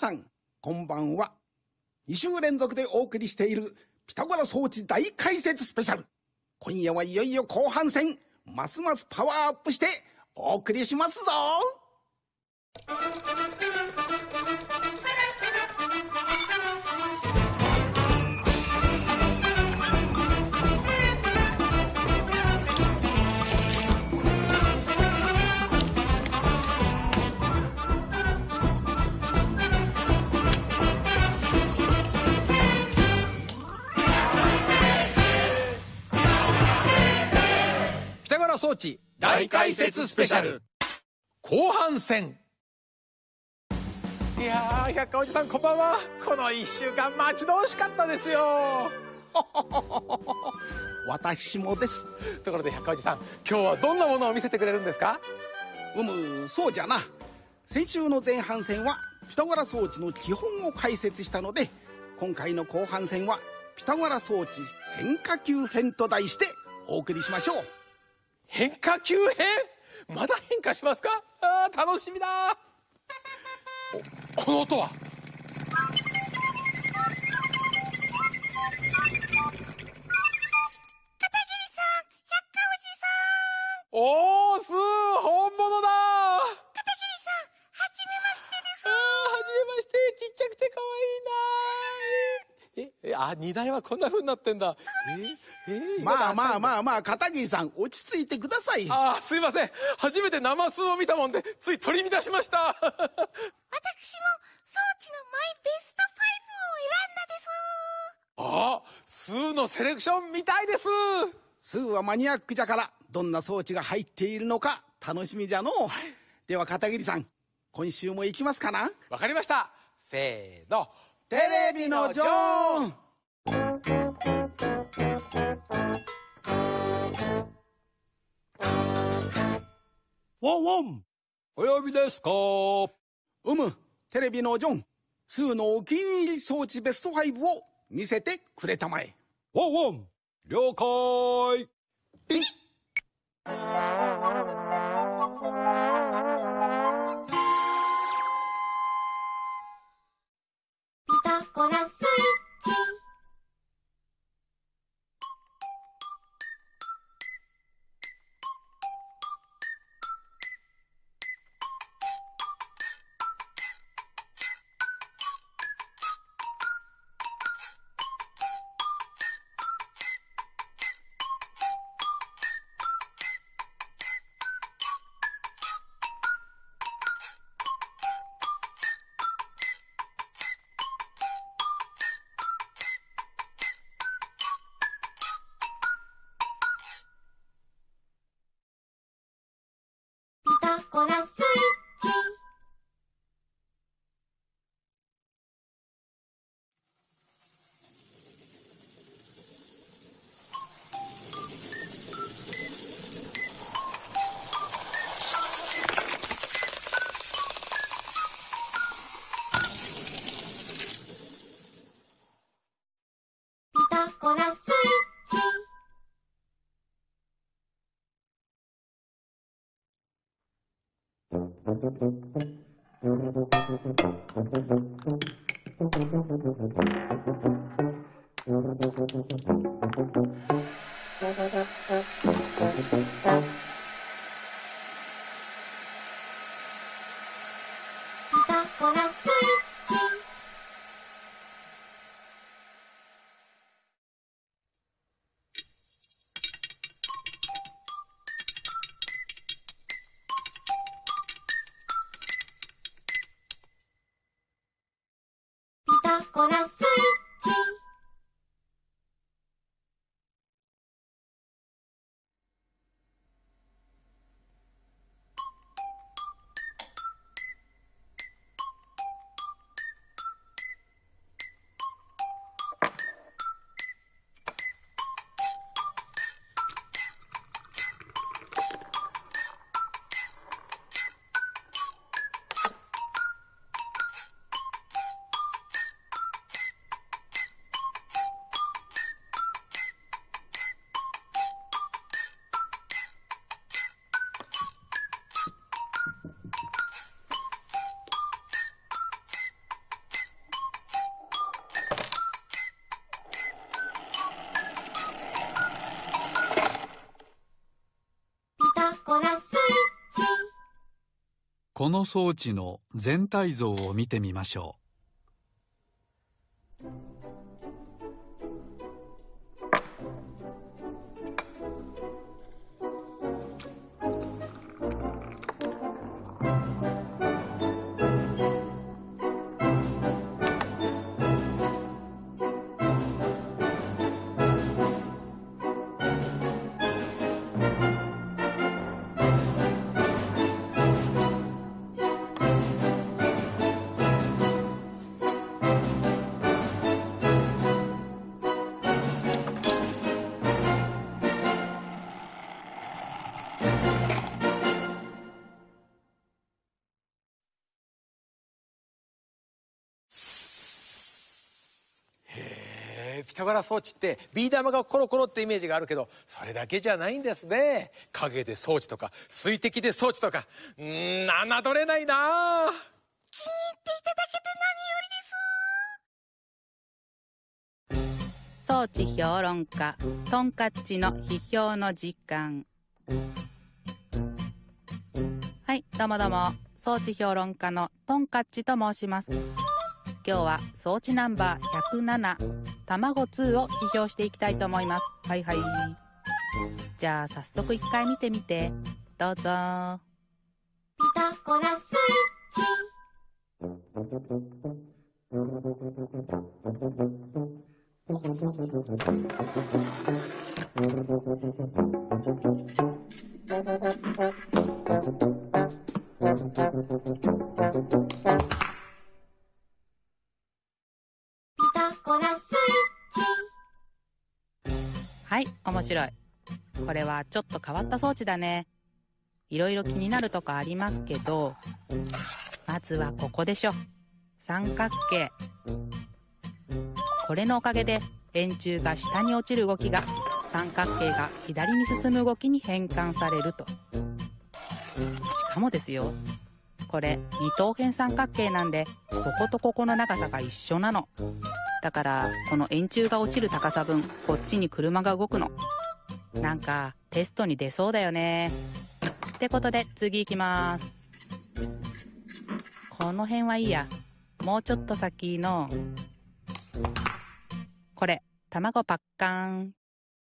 さんこんばんは。2週連続でお送りしているピタゴラ装置大解説スペシャル。今夜はいよいよ後半戦ますますパワーアップしてお送りしますぞ。大解説スペシャル。後半戦。いやー百科おじさんこんばんは。この1週間待ち遠しかったですよ。私もです。ところで百科おじさん今日はどんなものを見せてくれるんですか？うむそうじゃな。先週の前半戦はピタゴラ装置の基本を解説したので今回の後半戦はピタゴラ装置変化球編と題してお送りしましょう変化球編？まだ変化しますか？あ楽しみだこの音は？あ荷台はこんな風になってんだ。ええまあまああまあまあ片桐さん落ち着いてください。あーすいません。初めて生数を見たもんでつい取り乱しました。私も装置のマイベスト5を選んだです。あ数のセレクション見たいです。スーはマニアックじゃからどんな装置が入っているのか楽しみじゃのう。では片桐さん今週も行きますかな。わかりました。せーの。テレビのジョーンワンワン。お呼びですか？うむテレビのジョン。スーのお気に入り装置ベスト5を見せてくれたまえ。ワンワン。了解。ピタゴラスこなす。ピタゴラスこの装置の全体像を見てみましょう。ピタゴラ装置ってビー玉がコロコロってイメージがあるけどそれだけじゃないんですね。影で装置とか水滴で装置とかうーん侮れないな。あ装置評論家トンカッチの批評の時間。はいどうもどうも。装置評論家のトンカッチと申します今日は装置ナンバー107卵2を批評していきたいと思います。はいはい。じゃあ早速一回見てみて。どうぞ。ピタゴラスイッチ。はい面白い。これはちょっと変わった装置だね。いろいろ気になるとこありますけどまずはここでしょ。三角形。これのおかげで円柱が下に落ちる動きが三角形が左に進む動きに変換されると。しかもですよ。これ二等辺三角形なんでこことここの長さが一緒なの。だからこの円柱が落ちる高さ分こっちに車が動くの。なんかテストに出そうだよね。ってことで次行きます。この辺はいいや。もうちょっと先のこれ卵パッカン。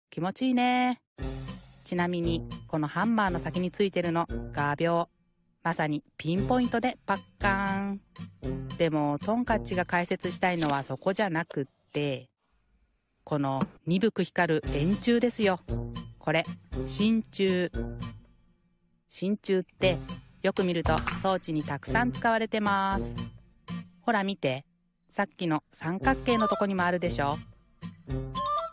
気持ちいいね。ちなみにこのハンマーの先についてるの。画鋲。まさにピンポイントでパッカーン。でもトンカッチが解説したいのはそこじゃなくってこの鈍く光る円柱ですよ。これ真鍮真鍮ってよく見ると装置にたくさん使われてます。ほら見てさっきの三角形のとこにもあるでしょ。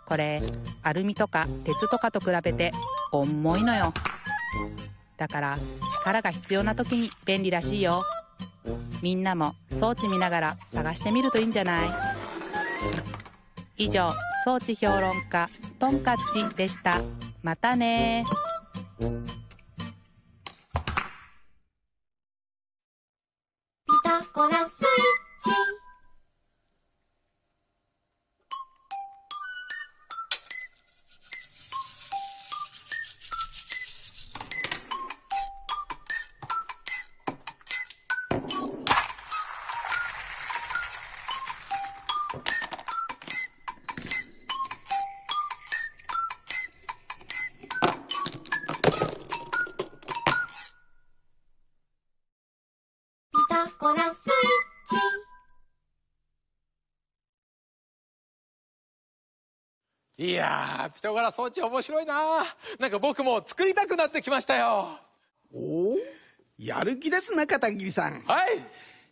これアルミとか鉄とかと比べて重いのよ。だから力が必要な時に便利らしいよ。みんなも装置見ながら探してみるといいんじゃない？以上装置評論家トンカッチでした。またね。ピタゴラスイッチ。いやーピタゴラ装置面白いななんか僕も作りたくなってきましたよ。おおやる気ですね片桐さん。はい。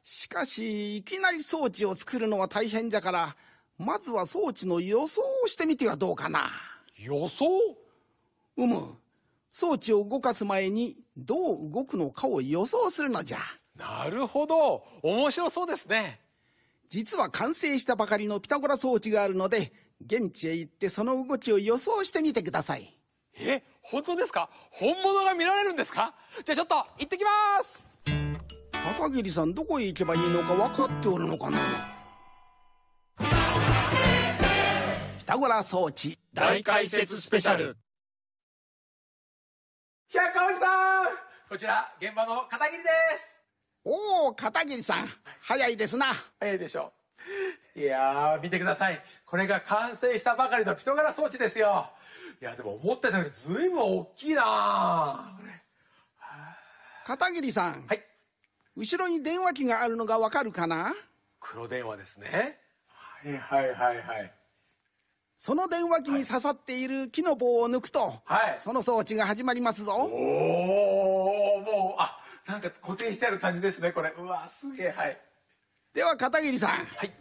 しかしいきなり装置を作るのは大変じゃからまずは装置の予想をしてみてはどうかな。予想？うむ。装置を動かす前にどう動くのかを予想するのじゃ。なるほど。面白そうですね。実は完成したばかりのピタゴラ装置があるので現地へ行ってその動きを予想してみてください。え本当ですか？本物が見られるんですか？じゃあちょっと行ってきます。片桐さんどこへ行けばいいのか分かっておるのかな？ピタゴラ装置。大解説スペシャル。百川さん！こちら現場の片桐です。おお片桐さん。早いですな。早いでしょいやー見てください。これが完成したばかりのピトガラ装置ですよ。いやでも思ってたよりずいぶん大きいなこれ。片桐さん、はい。後ろに電話機があるのがわかるかな？黒電話ですね。はいはいはいはい。その電話機に刺さっている木の棒を抜くと、はい。その装置が始まりますぞ。おおもうあなんか固定してある感じですねこれ。うわすげえはい。では片桐さん。はい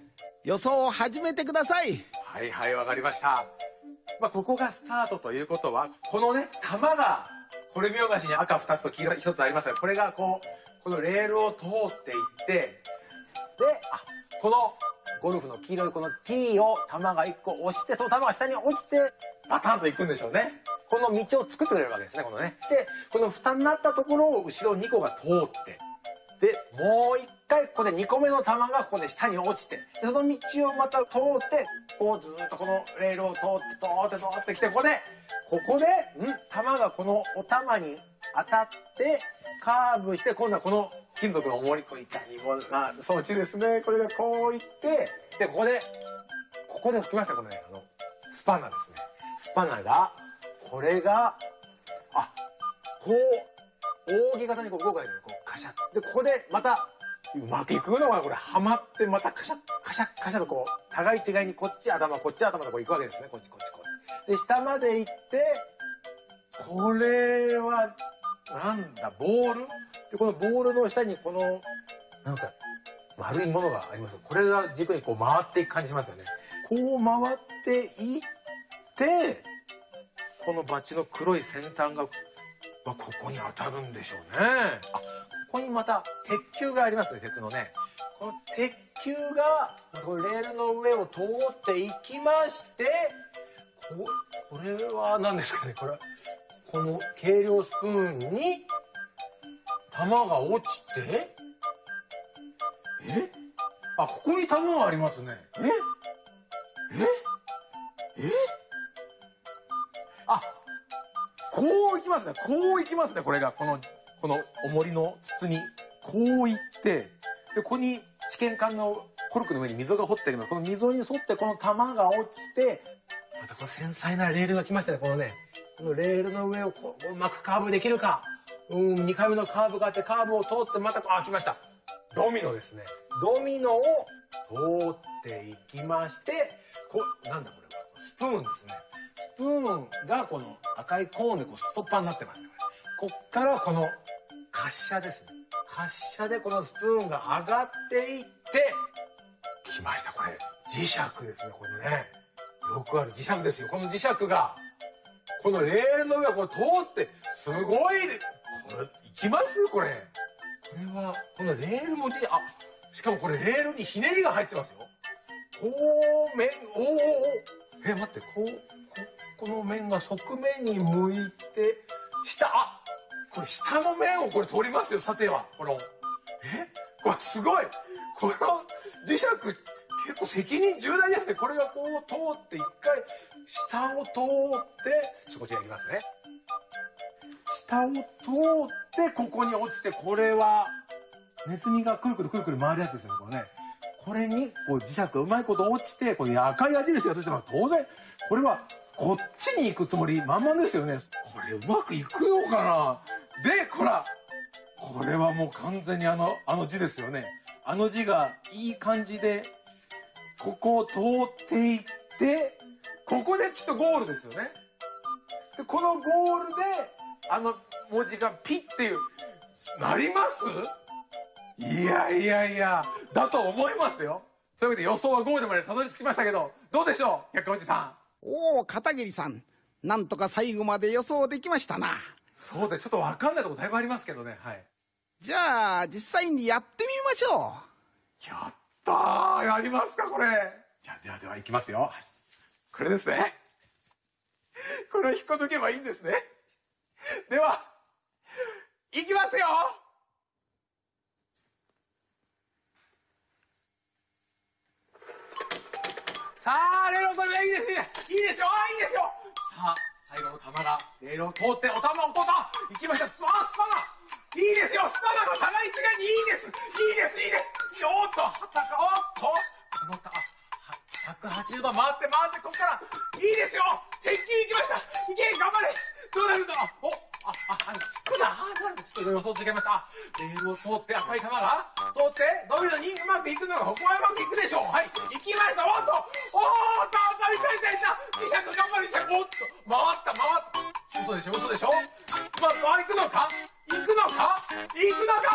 予想を始めてください。はいはいわかりました。まあここがスタートということはこのね玉がこれ見よがしに赤2つと黄色1つありますがこれがこうこのレールを通っていってであこのゴルフの黄色いこの T を玉が1個押してその玉が下に落ちてバタンといくんでしょうね。この道を作ってくれるわけですねこのね。でこの蓋になったところを後ろ2個が通ってでもう一回ここで2個目の玉がここで下に落ちてその道をまた通ってこうずっとこのレールを通って通って通ってきてここでここでん？玉がこのお玉に当たってカーブして今度はこの金属の重りこういかにもな装置ですね。これがこういってでここでここで吹きましたこのねあの。スパナですね。スパナがこれがあこう扇形にこう動かれるこうカシャッ。でここでまたうまくいくのがこれはまってまたカシャッカシャッカシャッとこう互い違いにこっち頭こっち頭とこういくわけですねこっちこっちこっちで下まで行ってこれはなんだボールでこのボールの下にこのなんか丸いものがありますこれが軸にこう回っていく感じしますよねこう回っていってこのバチの黒い先端が、ここに当たるんでしょうねあここにまた鉄球がありますね鉄のね。この鉄球がこのレールの上を通っていきましてここれは何ですかねこれはこの計量スプーンに玉が落ちてえ？あここに玉がありますね。え？え？え？あこういきますねこういきますねこれがこのこの重りの筒にこういってでここに試験管のコルクの上に溝が掘ってあります。この溝に沿ってこの玉が落ちてまたこの繊細なレールが来ましたね。このねこのレールの上をこううまくカーブできるか。うん2回目のカーブがあってカーブを通ってまたこうあ来ました。ドミノですね。ドミノを通っていきましてこなんだこれは。スプーンですね。スプーンがこの赤いコーンでこうストッパーになってますこっからこの滑車ですね。滑車でこのスプーンが上がっていってきました。これ磁石ですねこのね。よくある磁石ですよ。この磁石がこのレールの上をこう通ってすごいこれいきます？これ。これはこのレールも磁あしかもこれレールにひねりが入ってますよ。こう面おおおえ待ってこうここの面が側面に向いて下あこれ下の面をこれ取りますよさては。この。え？これすごい。この磁石結構責任重大ですね。これがこう通って一回下を通ってちょこちらいきますね。下を通ってここに落ちてこれはネズミがくるくるくるくる回るやつですよねこれね。これにこう磁石がうまいこと落ちてこの赤い矢印が出てます。当然これはこっちに行くつもりまんまですよね。れうまくいくのかな？でほらこれはもう完全にあのあの字ですよね。あの字がいい感じでここを通っていってここできっとゴールですよね。でこのゴールであの文字がピッていうなります？いやいやいやだと思いますよ。というわけで予想はゴールまでたどり着きましたけどどうでしょう百科おじさん。おお片桐さん。なんとか最後まで予想できましたな。そうでちょっと分かんないとこだいぶありますけどね。はい。じゃあ実際にやってみましょやったーやりますかこれ。じゃあではではいきますよ。はいこれですね。これを引っこ抜けばいいんですね。ではいきますよ。さあレロさんがいいですね。いいですよ。あいいですよさあ最後の球がレールを通ってお球を通った。行きました。スパスパナ。いいですよ。スパナの互い違いにいいです。いいですいいです。おっとはたかおっと。このた180度回って回ってここから。いいですよ。鉄筋行きました。いけ頑張れ。どうなるんだ？ろうおあ、あ、あ、あ、あ、あ、あ、なるほど、ちょっと予想違いました。レールを通って赤い玉が通って、ドミノにうまくいくのが、ここはうまくいくでしょう。はい、行きました。おっと、おーっと、あ、痛い痛い痛い。磁石頑張れ、磁石。おっと、回った、回った。嘘でしょ、嘘でしょ。まあ、行くのか行くのか行くのか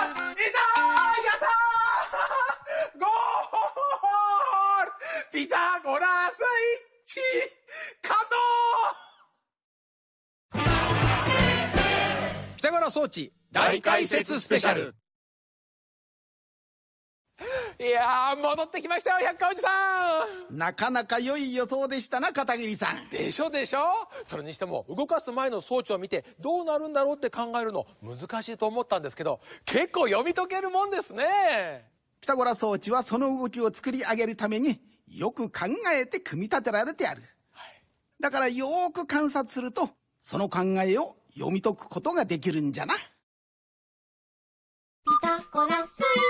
解説スペシャル。いやー、戻ってきましたよ、百科おじさなかなか良い予想でしたな片桐さん。んでしょでしょ。それにしても、動かす前の装置を見て、どうなるんだろうって考えるの難しいと思ったんですけど、結構読み解けるもんですね。ピタゴラ装置はその動きを作り上げるためによく考えて組み立てられてある、だからよーく観察するとその考えを読み解くことができるんじゃな I'm not corazón.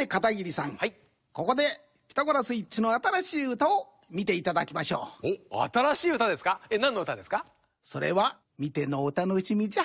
て片桐さん、はい。ここでピタゴラスイッチの新しい歌を見ていただきましょう。お、新しい歌ですか？え、何の歌ですか？それは見てのお楽しみじゃ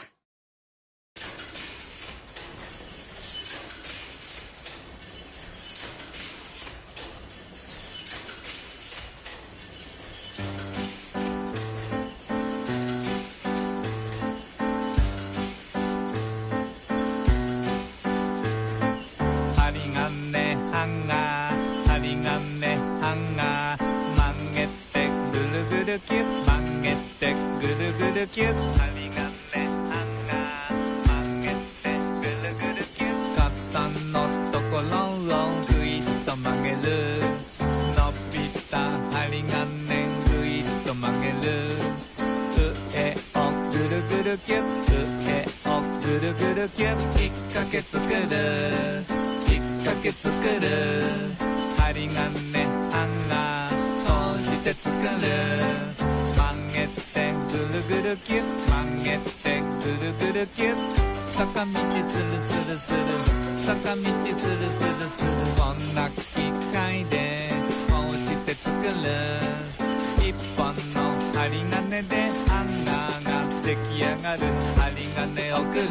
上がる。針金をくる。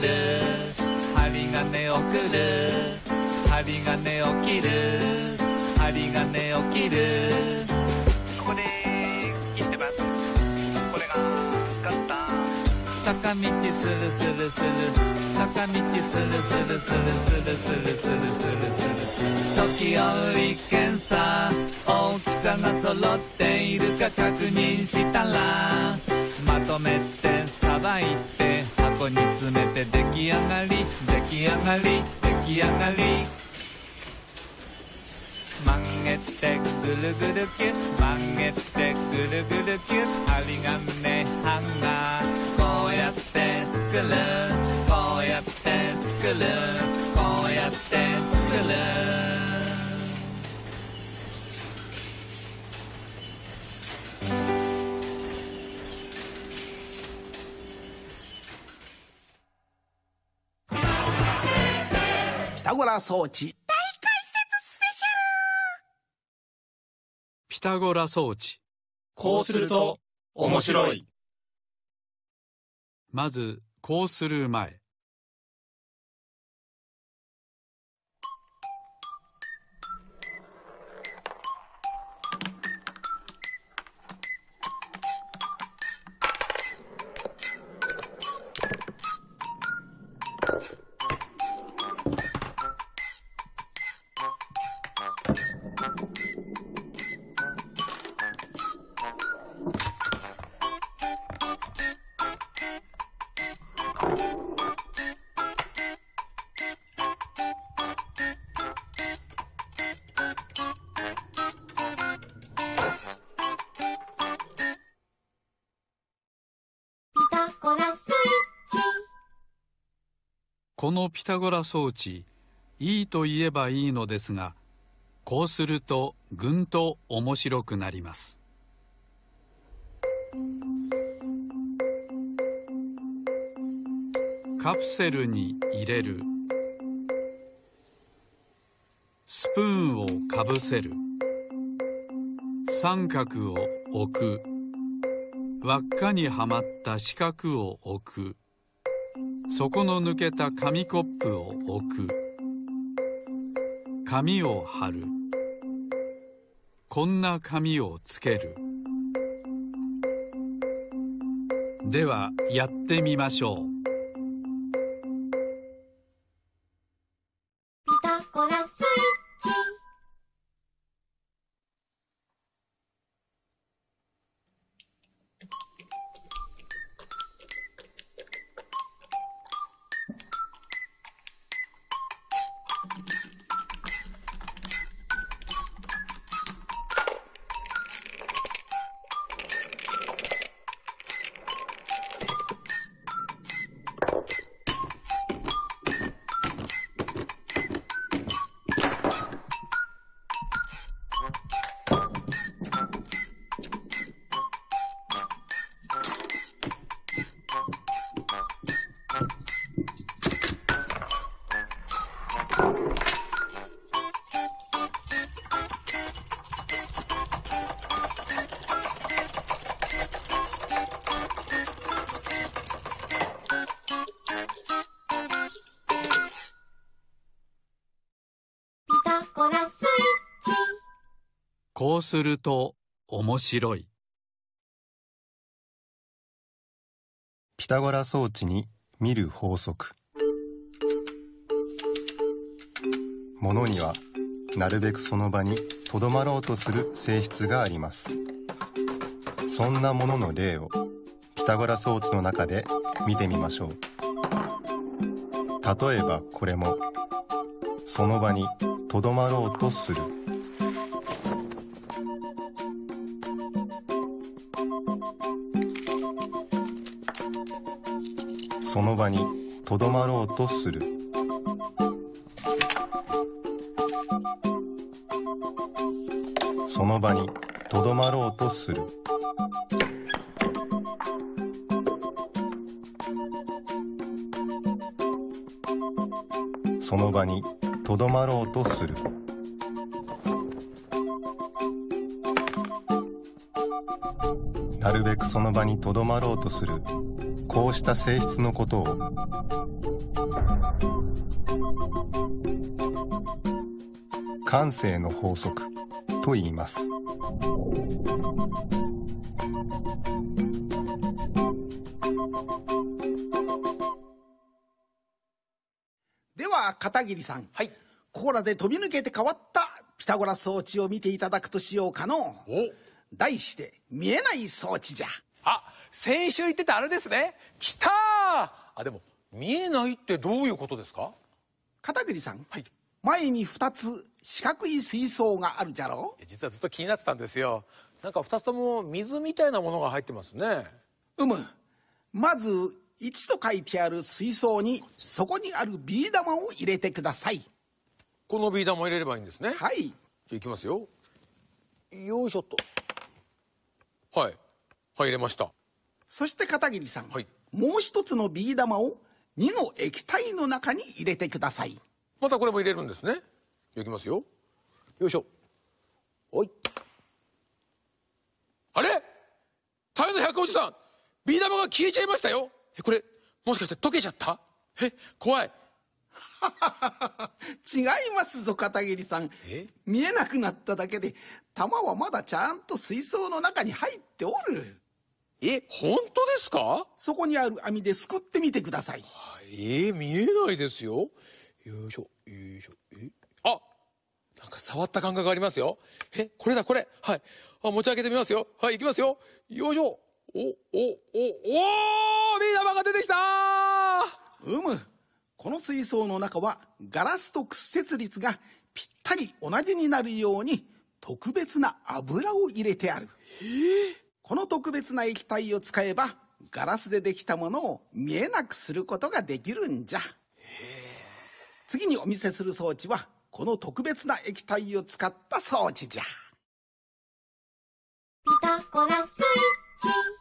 針金をくる。針金を切る。針金を切る。ここで切ってます。これがカッター坂道するするする。坂道するするするするするするするする。時折検査。大きさが揃っているか確認したら。まとめてさ。ばいて箱に詰めて出来上がり出来上がり出来上がり。曲げてぐるぐるキュッ曲げてぐるぐるキュッ針金ハンガー。こうやって作るこうやって作るこうやって作るタゴラ装置。ピタゴラ装置。こうすると面白い。まずこうする前このピタゴラ装置いいと言えばいいのですがこうするとぐんと面白くなります。カプセルに入れる。スプーンをかぶせる。三角を置く。輪っかにはまった四角を置く。底の抜けた紙コップを置く。紙を貼る。こんな紙をつける。ではやってみましょう。こうすると面白い。ピタゴラ装置に見る法則。ものにはなるべくその場にとどまろうとする性質があります。そんなものの例をピタゴラ装置の中で見てみましょう。例えばこれも。その場にとどまろうとする。その場にとどまろうとする。その場にとどまろうとする。その場にとどまろうとする。なるべくその場にとどまろうとする。こうした性質のことを。感性の法則と言います。では片桐さん。はい。ここらで飛び抜けて変わったピタゴラ装置を見ていただくとしようかの。お。題して見えない装置じゃ。あ先週言ってたあれですね。来たー。あでも見えないってどういうことですか？片桐さん。はい。前に2つ四角い水槽があるじゃろ？実はずっと気になってたんですよ。なんか2つとも水みたいなものが入ってますね。うむ。まず1と書いてある水槽にそこにあるビー玉を入れてください。このビー玉を入れればいいんですね。はい。じゃあいきますよ。よいしょっと。はいはい。入れましたそして片桐さん、はい。もう一つのビー玉を2の液体の中に入れてください。またこれも入れるんですね。いきますよ。よいしょ。はい。あれ？タイの百おじさん。ビー玉が消えちゃいましたよ。えこれもしかして溶けちゃった？え怖い。違いますぞ片桐さん。え？見えなくなっただけで玉はまだちゃんと水槽の中に入っておるえ本当ですか？そこにある網ですくってみてください。えー、見えないですよ。よいしょよいしょえ？あなんか触った感覚ありますよ。えこれだこれ。はい。あ持ち上げてみますよ。はい行きますよ。よいしょ。おおおおおビー玉が出てきたうむ。この水槽の中はガラスと屈折率がぴったり同じになるように特別な油を入れてあるこの特別な液体を使えばガラスでできたものを見えなくすることができるんじゃ。次にお見せする装置はこの特別な液体を使った装置じゃ。ピタゴラスイッチ。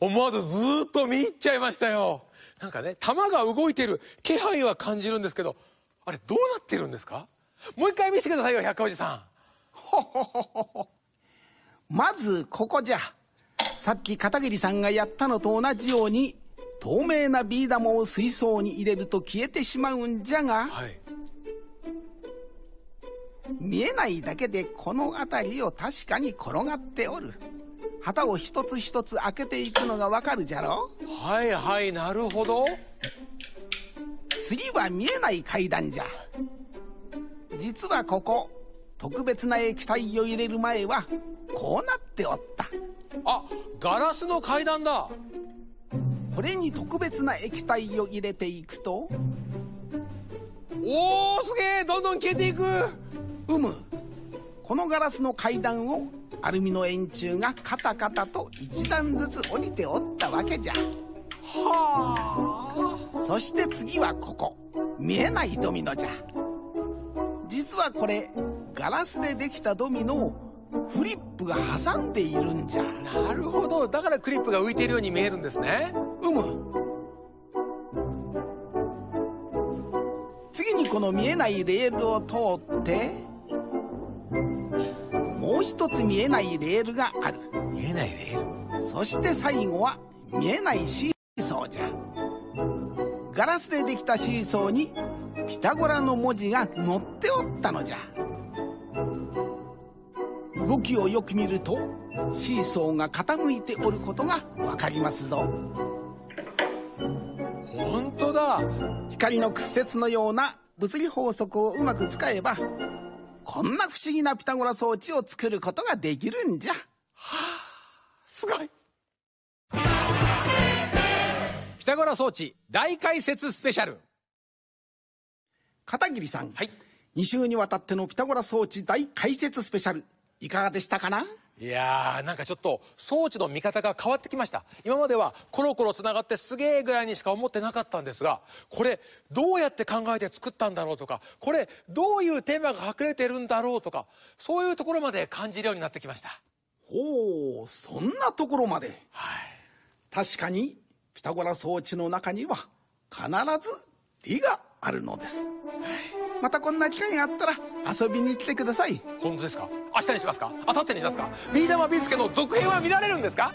思わずずーっと見入っちゃいましたよ。なんかね玉が動いてる。気配は感じるんですけどあれどうなってるんですか？もう一回見せてくださいよ百科おじさほほほほほまずここじゃ。さっき片桐さんがやったのと同じように透明なビー玉を水槽に入れると消えてしまうんじゃが、んはい。見えないだけでこの辺りを確かに転がっておる旗を一つ一つ開けていくのがわかるじゃろ？はいはいなるほど。次は見えない階段じゃ。実はここ特別な液体を入れる前はこうなっておった。あガラスの階段だ。これに特別な液体を入れていくとおおすげえどんどん消えていく。うむ。このガラスの階段をアルミの円柱がカタカタと一段ずつ降りておったわけじゃ。はそして次はここ。見えないドミノじゃ。実はこれガラスでできたドミノをクリップが挟んでいるんじゃ。あなるほど。だからクリップが浮いているように見えるんですね。うむ。次にこの見えないレールを通ってもう一つ見えないレールがある。見えないレール？そして最後は見えないシーソーじゃ。ガラスでできたシーソーにピタゴラの文字が載っておったのじゃ。動きをよく見るとシーソーが傾いておることがわかりますぞ。本当だ。光の屈折のような物理法則をうまく使えばこんな不思議なピタゴラ装置を作ることができるんじゃ。すごい。ピタゴラ装置大解説スペシャル。片桐さん、はい。2週にわたってのピタゴラ装置大解説スペシャル。いかがでしたかな？いやーなんかちょっと装置の見方が変わってきました。今まではコロコロつながってすげえぐらいにしか思ってなかったんですがこれどうやって考えて作ったんだろうとかこれどういうテーマが隠れてるんだろうとかそういうところまで感じるようになってきました。ほうそんなところまで。はい。確かにピタゴラ装置の中には必ず理があるのですまたこんな機会があったら遊びに来てください。本当ですか？明日にしますか？明後日にしますか？ビー玉ビーすけの続編は見られるんですか？